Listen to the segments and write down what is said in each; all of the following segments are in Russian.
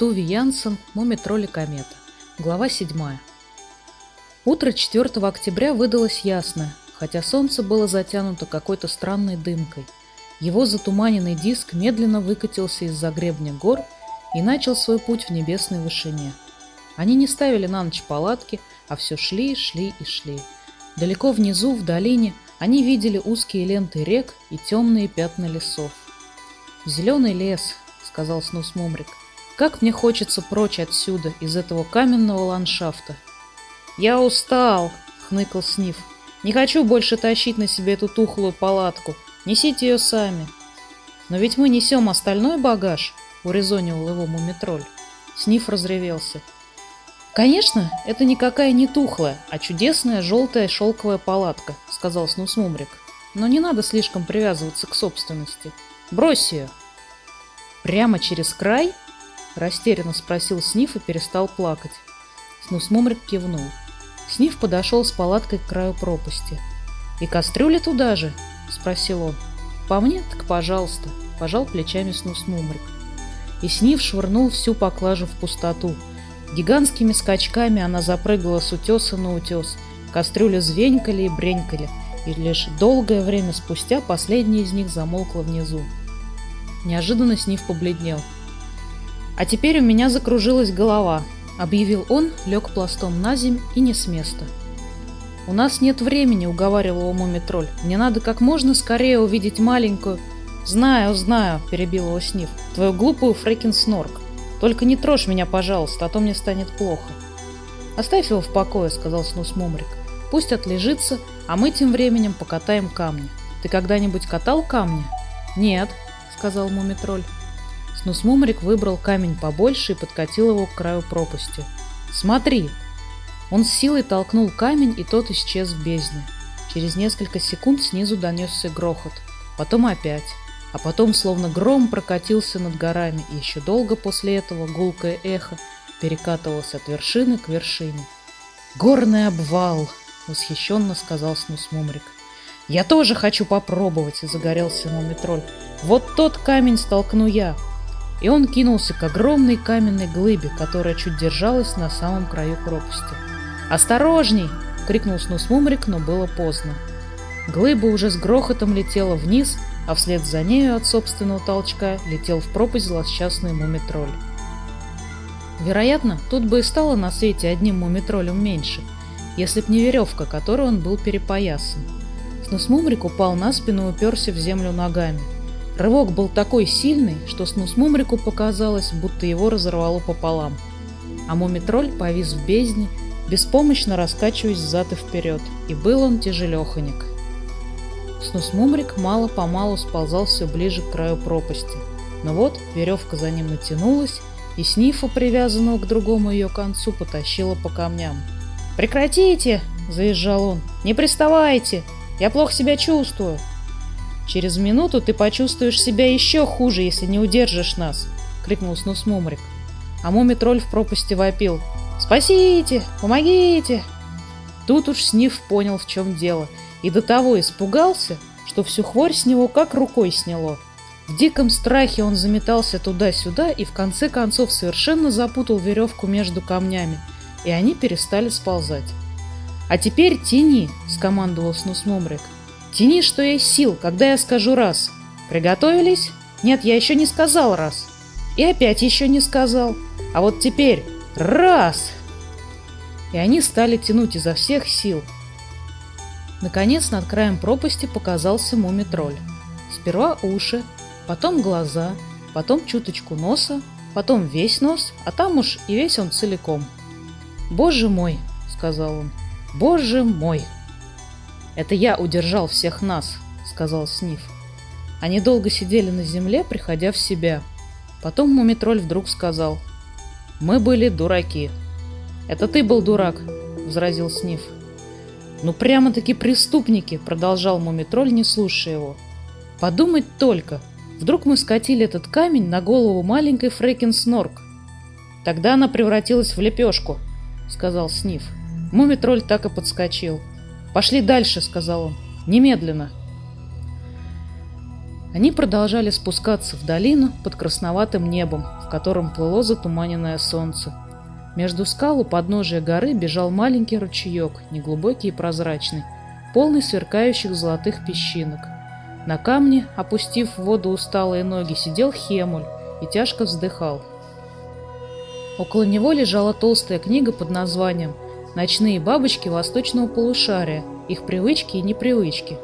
Туви Янсен, Мумитроль и комета. Глава 7. Утро 4 октября выдалось ясное, хотя солнце было затянуто какой-то странной дымкой. Его затуманенный диск медленно выкатился из-за гребня гор и начал свой путь в небесной вышине. Они не ставили на ночь палатки, а все шли, шли и шли. Далеко внизу, в долине, они видели узкие ленты рек и темные пятна лесов. «Зеленый лес», — сказал Снус Мумрик. «Как мне хочется прочь отсюда, из этого каменного ландшафта». «Я устал», — хныкал Сниф. «Не хочу больше тащить на себе эту тухлую палатку. Несите ее сами». «Но ведь мы несем остальной багаж», — урезонивал его мумитроль. Сниф разревелся. «Конечно, это никакая не тухлая, а чудесная желтая шелковая палатка», — сказал Снус Мумрик. «Но не надо слишком привязываться к собственности. Брось ее!» «Прямо через край?» — растерянно спросил Сниф и перестал плакать. Снус Мумрик кивнул. Сниф подошел с палаткой к краю пропасти. «И кастрюли туда же?» — спросил он. «По мне, так пожалуйста», — пожал плечами Снус Мумрик. И Сниф швырнул всю поклажу в пустоту — Гигантскими скачками она запрыгала с утеса на утес. Кастрюли звенькали и бренькали, и лишь долгое время спустя последняя из них замолкла внизу. Неожиданно Снив побледнел. «А теперь у меня закружилась голова», — объявил он, лег пластом на земь и не с места. «У нас нет времени», — уговаривал его Мумитроль. «Мне надо как можно скорее увидеть маленькую...» «Знаю, знаю», — перебил его Снив. «Твою глупую Фрекин Снорк. Только не трожь меня, пожалуйста, а то мне станет плохо. Оставь его в покое, сказал Снус Мумрик. Пусть отлежится, а мы тем временем покатаем камни. Ты когда-нибудь катал камни? Нет, сказал Мумитроль. Мумрик выбрал камень побольше и подкатил его к краю пропасти. Смотри! Он с силой толкнул камень, и тот исчез в бездне. Через несколько секунд снизу донесся грохот. Потом опять а потом словно гром прокатился над горами, и еще долго после этого гулкое эхо перекатывалось от вершины к вершине. «Горный обвал!» — восхищенно сказал Снус Мумрик. «Я тоже хочу попробовать!» — загорелся Мумитроль. «Вот тот камень столкну я!» И он кинулся к огромной каменной глыбе, которая чуть держалась на самом краю пропасти. «Осторожней!» — крикнул Снус Мумрик, но было поздно. Глыба уже с грохотом летела вниз, а вслед за нею от собственного толчка летел в пропасть злосчастный мумитроль. Вероятно, тут бы и стало на свете одним мумитролем меньше, если б не веревка, которой он был перепоясан. Снусмумрик упал на спину и уперся в землю ногами. Рывок был такой сильный, что Снусмумрику показалось, будто его разорвало пополам. А мумитроль повис в бездне, беспомощно раскачиваясь взад и вперед, и был он тяжелеханик. Снус-мумрик мало-помалу сползал все ближе к краю пропасти. Но вот веревка за ним натянулась, и Снифа, привязанного к другому ее концу, потащила по камням. «Прекратите!» – заезжал он. «Не приставайте! Я плохо себя чувствую!» «Через минуту ты почувствуешь себя еще хуже, если не удержишь нас!» – крикнул Снус-мумрик. А муми-тролль в пропасти вопил. «Спасите! Помогите!» Тут уж Сниф понял, в чем дело – и до того испугался, что всю хворь с него как рукой сняло. В диком страхе он заметался туда-сюда и в конце концов совершенно запутал веревку между камнями, и они перестали сползать. «А теперь тяни!» – скомандовал Снус Мумрик. «Тяни, что есть сил, когда я скажу раз. Приготовились? Нет, я еще не сказал раз. И опять еще не сказал. А вот теперь раз!» И они стали тянуть изо всех сил – Наконец над краем пропасти показался муми-тролль. Сперва уши, потом глаза, потом чуточку носа, потом весь нос, а там уж и весь он целиком. «Боже мой!» — сказал он. «Боже мой!» «Это я удержал всех нас», — сказал Сниф. Они долго сидели на земле, приходя в себя. Потом Мумитроль вдруг сказал. «Мы были дураки». «Это ты был дурак», — возразил Сниф. «Ну прямо-таки преступники!» — продолжал Мумитроль, не слушая его. «Подумать только! Вдруг мы скатили этот камень на голову маленькой Фрейкин Снорк. Тогда она превратилась в лепешку», — сказал Сниф. Мумитроль так и подскочил. «Пошли дальше», — сказал он. «Немедленно». Они продолжали спускаться в долину под красноватым небом, в котором плыло затуманенное солнце. Между скал у подножия горы бежал маленький ручеек, неглубокий и прозрачный, полный сверкающих золотых песчинок. На камне, опустив в воду усталые ноги, сидел Хемуль и тяжко вздыхал. Около него лежала толстая книга под названием «Ночные бабочки восточного полушария. Их привычки и непривычки».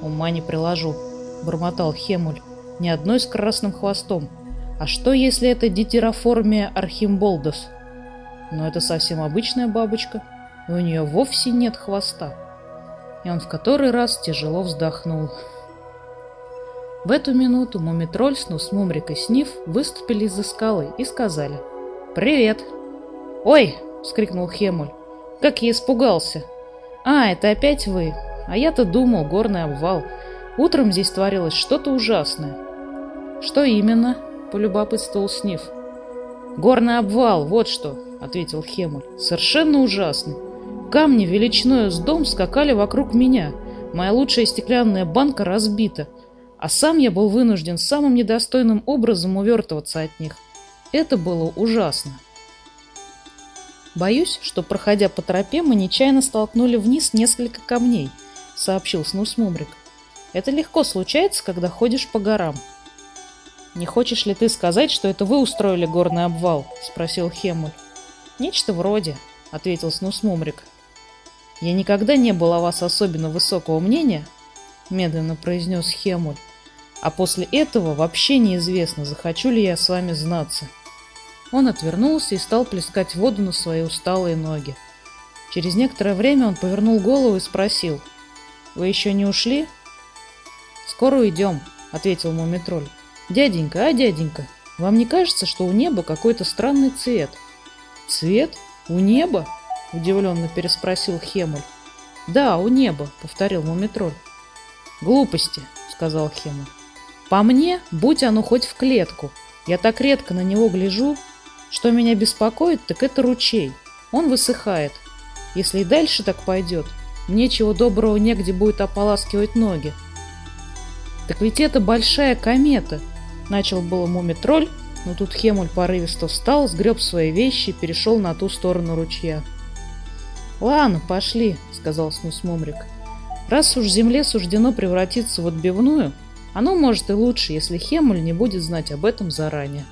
«Ума не приложу», — бормотал Хемуль, — «ни одной с красным хвостом. А что, если это дитероформия архимболдос? Но это совсем обычная бабочка, и у нее вовсе нет хвоста». И он в который раз тяжело вздохнул. В эту минуту Мумитроль, Снус, Мумрик и Сниф выступили из-за скалы и сказали «Привет!» «Ой!» — вскрикнул Хемуль. «Как я испугался!» «А, это опять вы! А я-то думал, горный обвал. Утром здесь творилось что-то ужасное». «Что именно?» — полюбопытствовал Сниф. «Горный обвал, вот что!» — ответил Хемуль. «Совершенно ужасный. Камни величиною с дом скакали вокруг меня. Моя лучшая стеклянная банка разбита а сам я был вынужден самым недостойным образом увертываться от них. Это было ужасно. «Боюсь, что, проходя по тропе, мы нечаянно столкнули вниз несколько камней», — сообщил Снус Мумрик. «Это легко случается, когда ходишь по горам». «Не хочешь ли ты сказать, что это вы устроили горный обвал?» — спросил Хемуль. «Нечто вроде», — ответил Снус Мумрик. «Я никогда не был о вас особенно высокого мнения», — медленно произнес Хемуль. А после этого вообще неизвестно, захочу ли я с вами знаться. Он отвернулся и стал плескать воду на свои усталые ноги. Через некоторое время он повернул голову и спросил. «Вы еще не ушли?» «Скоро уйдем», — ответил Мумитроль. «Дяденька, а дяденька, вам не кажется, что у неба какой-то странный цвет?» «Цвет? У неба?» — удивленно переспросил Хемуль. «Да, у неба», — повторил Мумитроль. «Глупости», — сказал Хемуль. По мне, будь оно хоть в клетку. Я так редко на него гляжу. Что меня беспокоит, так это ручей. Он высыхает. Если и дальше так пойдет, мне чего доброго негде будет ополаскивать ноги. Так ведь это большая комета. Начал было мумитроль, но тут Хемуль порывисто встал, сгреб свои вещи и перешел на ту сторону ручья. «Ладно, пошли», — сказал Снус Мумрик. «Раз уж земле суждено превратиться в отбивную, оно может и лучше, если Хемуль не будет знать об этом заранее.